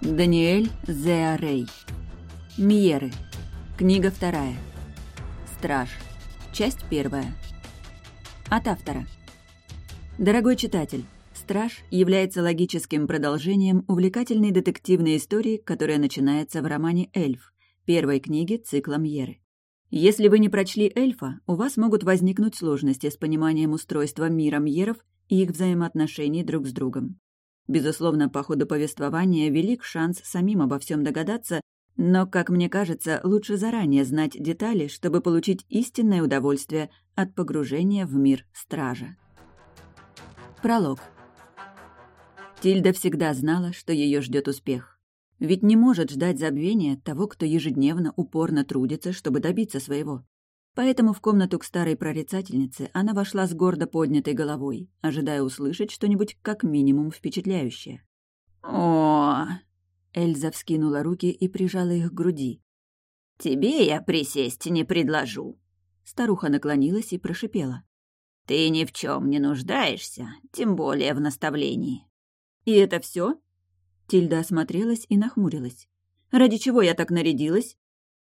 Даниэль Зеарей. Мьеры. Книга вторая. Страж. Часть первая. От автора. Дорогой читатель, «Страж» является логическим продолжением увлекательной детективной истории, которая начинается в романе «Эльф», первой книге цикла Мьеры. Если вы не прочли «Эльфа», у вас могут возникнуть сложности с пониманием устройства мира Мьеров и их взаимоотношений друг с другом. Безусловно, по ходу повествования велик шанс самим обо всем догадаться, но, как мне кажется, лучше заранее знать детали, чтобы получить истинное удовольствие от погружения в мир стража. Пролог. Тильда всегда знала, что ее ждет успех. Ведь не может ждать забвения того, кто ежедневно упорно трудится, чтобы добиться своего. Поэтому в комнату к старой прорицательнице она вошла с гордо поднятой головой, ожидая услышать что-нибудь как минимум впечатляющее. «О!» Эльза вскинула руки и прижала их к груди. «Тебе я присесть не предложу». Старуха наклонилась и прошипела. «Ты ни в чем не нуждаешься, тем более в наставлении». «И это все? Тильда осмотрелась и нахмурилась. «Ради чего я так нарядилась?»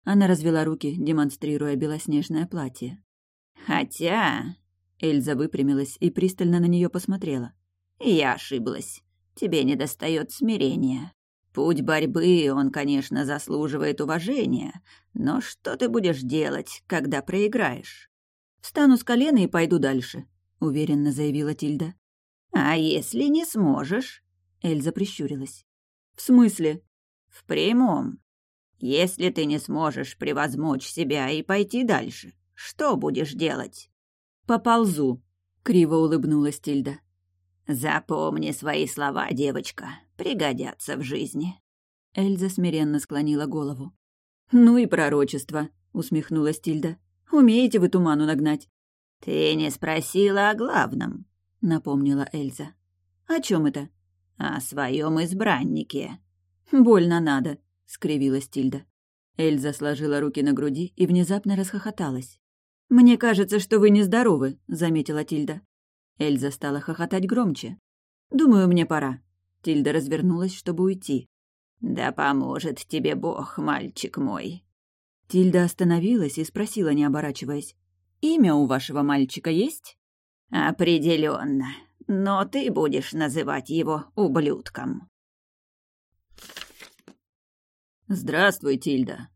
Она развела руки, демонстрируя белоснежное платье. «Хотя...» Эльза выпрямилась и пристально на нее посмотрела. «Я ошиблась. Тебе недостает смирения. Путь борьбы, он, конечно, заслуживает уважения, но что ты будешь делать, когда проиграешь?» «Встану с колена и пойду дальше», — уверенно заявила Тильда. «А если не сможешь?» Эльза прищурилась. «В смысле?» «В прямом. Если ты не сможешь превозмочь себя и пойти дальше, что будешь делать?» «Поползу», — криво улыбнулась Тильда. «Запомни свои слова, девочка, пригодятся в жизни». Эльза смиренно склонила голову. «Ну и пророчество», — усмехнулась Тильда. «Умеете вы туману нагнать?» «Ты не спросила о главном», — напомнила Эльза. «О чем это?» «О своем избраннике». «Больно надо», — скривилась Тильда. Эльза сложила руки на груди и внезапно расхохоталась. «Мне кажется, что вы нездоровы», — заметила Тильда. Эльза стала хохотать громче. «Думаю, мне пора». Тильда развернулась, чтобы уйти. «Да поможет тебе Бог, мальчик мой». Тильда остановилась и спросила, не оборачиваясь. «Имя у вашего мальчика есть?» Определенно. Но ты будешь называть его ублюдком». «Здравствуй, Тильда».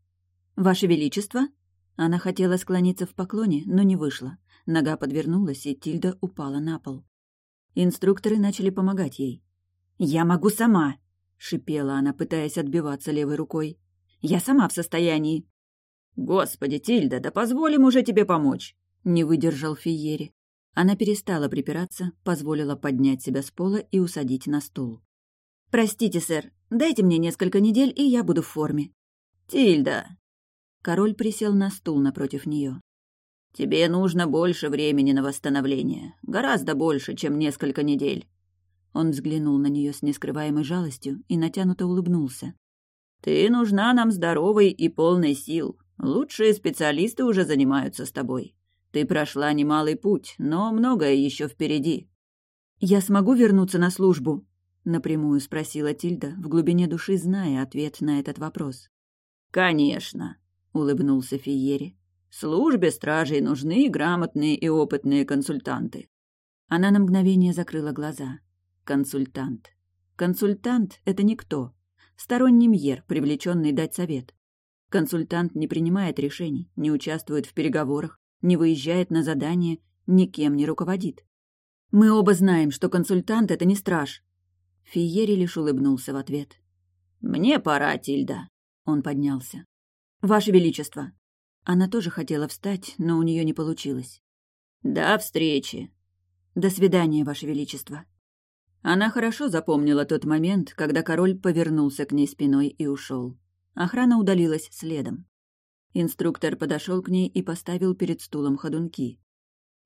«Ваше Величество?» Она хотела склониться в поклоне, но не вышла. Нога подвернулась, и Тильда упала на пол. Инструкторы начали помогать ей. «Я могу сама!» — шипела она, пытаясь отбиваться левой рукой. «Я сама в состоянии!» «Господи, Тильда, да позволим уже тебе помочь!» — не выдержал Фиери. Она перестала припираться, позволила поднять себя с пола и усадить на стул. «Простите, сэр, дайте мне несколько недель, и я буду в форме». «Тильда!» Король присел на стул напротив нее. «Тебе нужно больше времени на восстановление. Гораздо больше, чем несколько недель». Он взглянул на нее с нескрываемой жалостью и натянуто улыбнулся. «Ты нужна нам здоровой и полной сил. Лучшие специалисты уже занимаются с тобой. Ты прошла немалый путь, но многое еще впереди». «Я смогу вернуться на службу?» — напрямую спросила Тильда, в глубине души зная ответ на этот вопрос. «Конечно», — улыбнулся Фиери. Службе стражей нужны грамотные и опытные консультанты. Она на мгновение закрыла глаза. Консультант. Консультант — это никто. Сторонний мьер, привлеченный дать совет. Консультант не принимает решений, не участвует в переговорах, не выезжает на задание, никем не руководит. Мы оба знаем, что консультант — это не страж. Фиери лишь улыбнулся в ответ. «Мне пора, Тильда». Он поднялся. «Ваше Величество». Она тоже хотела встать, но у нее не получилось. «До встречи!» «До свидания, Ваше Величество!» Она хорошо запомнила тот момент, когда король повернулся к ней спиной и ушел. Охрана удалилась следом. Инструктор подошел к ней и поставил перед стулом ходунки.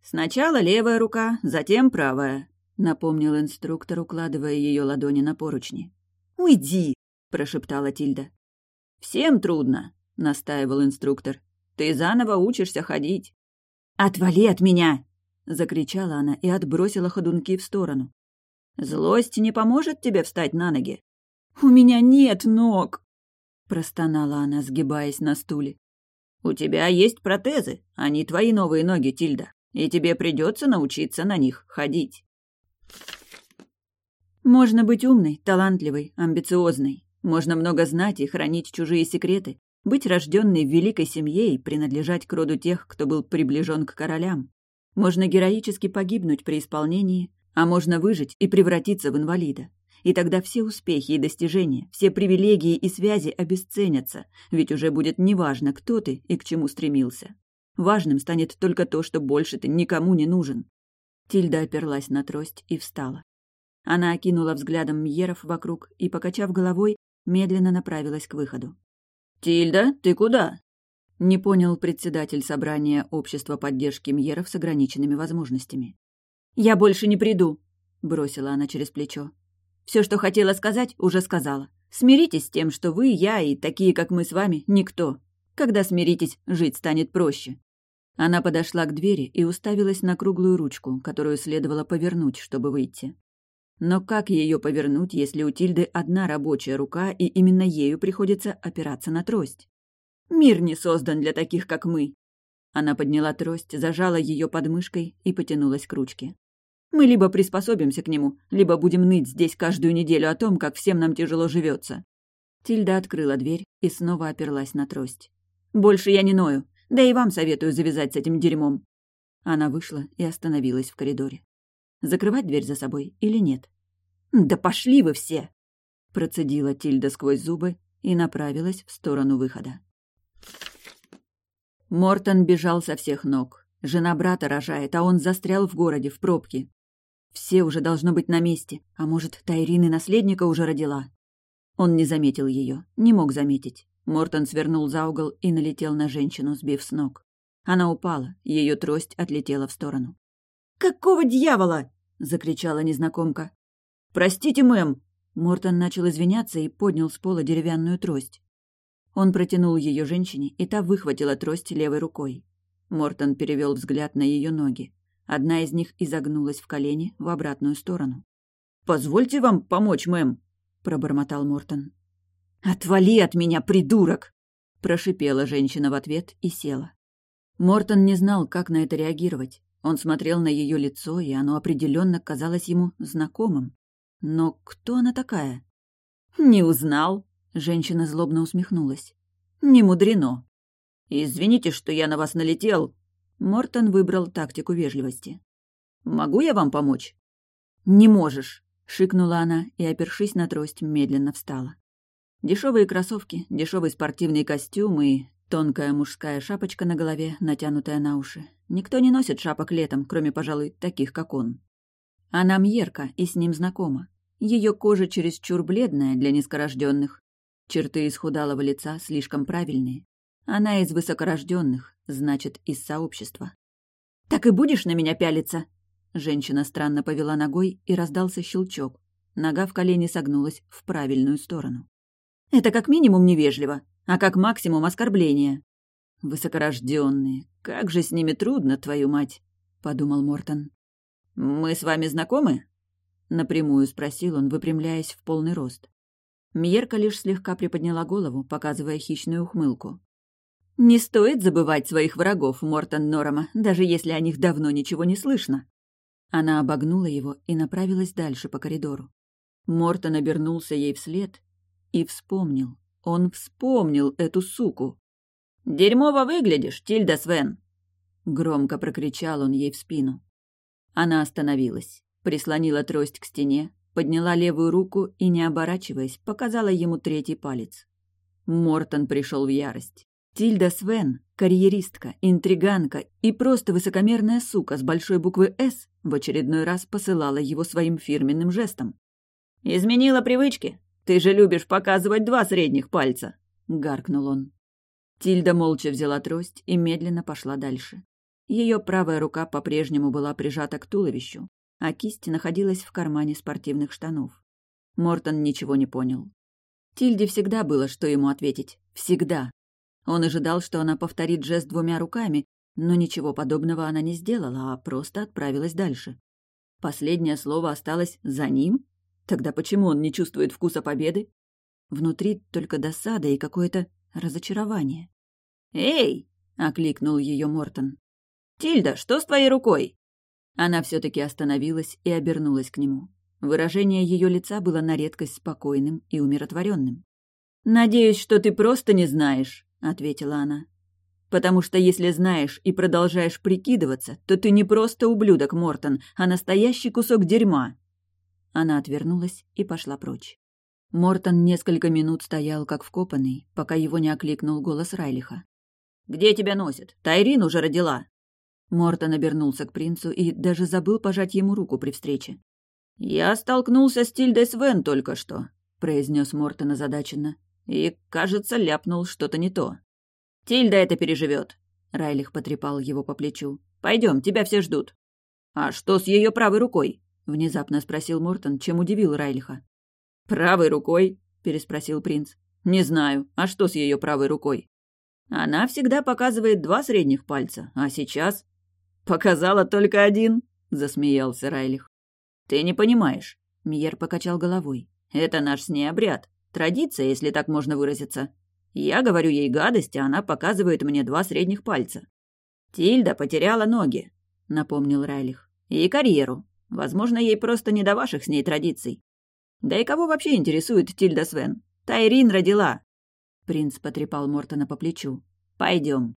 «Сначала левая рука, затем правая», — напомнил инструктор, укладывая ее ладони на поручни. «Уйди!» — прошептала Тильда. «Всем трудно», — настаивал инструктор. Ты заново учишься ходить». «Отвали от меня!» — закричала она и отбросила ходунки в сторону. «Злость не поможет тебе встать на ноги». «У меня нет ног!» — простонала она, сгибаясь на стуле. «У тебя есть протезы, они твои новые ноги, Тильда, и тебе придется научиться на них ходить». Можно быть умной, талантливой, амбициозной. Можно много знать и хранить чужие секреты, быть рожденной в великой семье и принадлежать к роду тех, кто был приближен к королям. Можно героически погибнуть при исполнении, а можно выжить и превратиться в инвалида. И тогда все успехи и достижения, все привилегии и связи обесценятся, ведь уже будет неважно, кто ты и к чему стремился. Важным станет только то, что больше ты никому не нужен. Тильда оперлась на трость и встала. Она окинула взглядом Мьеров вокруг и, покачав головой, медленно направилась к выходу. «Тильда, ты куда?» Не понял председатель собрания Общества поддержки Мьеров с ограниченными возможностями. «Я больше не приду», — бросила она через плечо. Все, что хотела сказать, уже сказала. Смиритесь с тем, что вы, я и такие, как мы с вами, никто. Когда смиритесь, жить станет проще». Она подошла к двери и уставилась на круглую ручку, которую следовало повернуть, чтобы выйти. Но как ее повернуть, если у Тильды одна рабочая рука, и именно ею приходится опираться на трость? Мир не создан для таких, как мы. Она подняла трость, зажала ее подмышкой и потянулась к ручке. Мы либо приспособимся к нему, либо будем ныть здесь каждую неделю о том, как всем нам тяжело живется. Тильда открыла дверь и снова оперлась на трость. «Больше я не ною. Да и вам советую завязать с этим дерьмом». Она вышла и остановилась в коридоре. Закрывать дверь за собой или нет? «Да пошли вы все!» Процедила Тильда сквозь зубы и направилась в сторону выхода. Мортон бежал со всех ног. Жена брата рожает, а он застрял в городе, в пробке. Все уже должно быть на месте. А может, Тайрин наследника уже родила? Он не заметил ее, не мог заметить. Мортон свернул за угол и налетел на женщину, сбив с ног. Она упала, ее трость отлетела в сторону. «Какого дьявола?» — закричала незнакомка. «Простите, мэм!» Мортон начал извиняться и поднял с пола деревянную трость. Он протянул ее женщине, и та выхватила трость левой рукой. Мортон перевел взгляд на ее ноги. Одна из них изогнулась в колени в обратную сторону. «Позвольте вам помочь, мэм», — пробормотал Мортон. «Отвали от меня, придурок!» — прошипела женщина в ответ и села. Мортон не знал, как на это реагировать. Он смотрел на ее лицо, и оно определенно казалось ему знакомым. Но кто она такая? «Не узнал?» — женщина злобно усмехнулась. «Не мудрено. Извините, что я на вас налетел, Мортон выбрал тактику вежливости. «Могу я вам помочь?» «Не можешь», — шикнула она и, опершись на трость, медленно встала. Дешевые кроссовки, дешевый спортивный костюм и тонкая мужская шапочка на голове, натянутая на уши. Никто не носит шапок летом, кроме, пожалуй, таких, как он. Она Мьерка и с ним знакома. Ее кожа чересчур бледная для низкорожденных. Черты исхудалого лица слишком правильные. Она из высокорожденных, значит, из сообщества. «Так и будешь на меня пялиться?» Женщина странно повела ногой, и раздался щелчок. Нога в колене согнулась в правильную сторону. «Это как минимум невежливо, а как максимум оскорбление». «Высокорожденные, как же с ними трудно, твою мать!» — подумал Мортон. «Мы с вами знакомы?» — напрямую спросил он, выпрямляясь в полный рост. Мьерка лишь слегка приподняла голову, показывая хищную ухмылку. Не стоит забывать своих врагов, Мортон Норама, даже если о них давно ничего не слышно. Она обогнула его и направилась дальше по коридору. Мортон обернулся ей вслед и вспомнил. Он вспомнил эту суку. «Дерьмово выглядишь, Тильда Свен!» Громко прокричал он ей в спину. Она остановилась, прислонила трость к стене, подняла левую руку и, не оборачиваясь, показала ему третий палец. Мортон пришел в ярость. Тильда Свен, карьеристка, интриганка и просто высокомерная сука с большой буквы «С» в очередной раз посылала его своим фирменным жестом. «Изменила привычки? Ты же любишь показывать два средних пальца!» — гаркнул он. Тильда молча взяла трость и медленно пошла дальше. Ее правая рука по-прежнему была прижата к туловищу, а кисть находилась в кармане спортивных штанов. Мортон ничего не понял. Тильде всегда было, что ему ответить. Всегда. Он ожидал, что она повторит жест двумя руками, но ничего подобного она не сделала, а просто отправилась дальше. Последнее слово осталось за ним? Тогда почему он не чувствует вкуса победы? Внутри только досада и какое-то разочарование. «Эй!» — окликнул ее Мортон. «Тильда, что с твоей рукой?» Она все таки остановилась и обернулась к нему. Выражение ее лица было на редкость спокойным и умиротворенным. «Надеюсь, что ты просто не знаешь», — ответила она. «Потому что если знаешь и продолжаешь прикидываться, то ты не просто ублюдок, Мортон, а настоящий кусок дерьма». Она отвернулась и пошла прочь. Мортон несколько минут стоял как вкопанный, пока его не окликнул голос Райлиха. «Где тебя носит? Тайрин уже родила!» Мортон обернулся к принцу и даже забыл пожать ему руку при встрече. «Я столкнулся с Тильдой Свен только что», — произнес Мортон озадаченно. «И, кажется, ляпнул что-то не то». «Тильда это переживет», — Райлих потрепал его по плечу. Пойдем, тебя все ждут». «А что с ее правой рукой?» — внезапно спросил Мортон, чем удивил Райлиха. «Правой рукой?» — переспросил принц. «Не знаю. А что с ее правой рукой?» «Она всегда показывает два средних пальца, а сейчас...» «Показала только один», — засмеялся Райлих. «Ты не понимаешь», — Миер покачал головой. «Это наш с ней обряд. Традиция, если так можно выразиться. Я говорю ей гадость, а она показывает мне два средних пальца». «Тильда потеряла ноги», — напомнил Райлих. «И карьеру. Возможно, ей просто не до ваших с ней традиций. Да и кого вообще интересует Тильда Свен? Тайрин родила!» Принц потрепал Мортона по плечу. «Пойдем».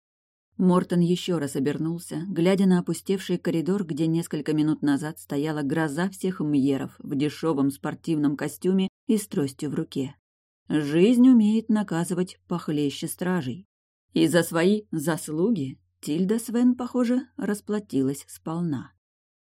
Мортон еще раз обернулся, глядя на опустевший коридор, где несколько минут назад стояла гроза всех мьеров в дешевом спортивном костюме и с тростью в руке. Жизнь умеет наказывать похлеще стражей. И за свои заслуги Тильда Свен, похоже, расплатилась сполна.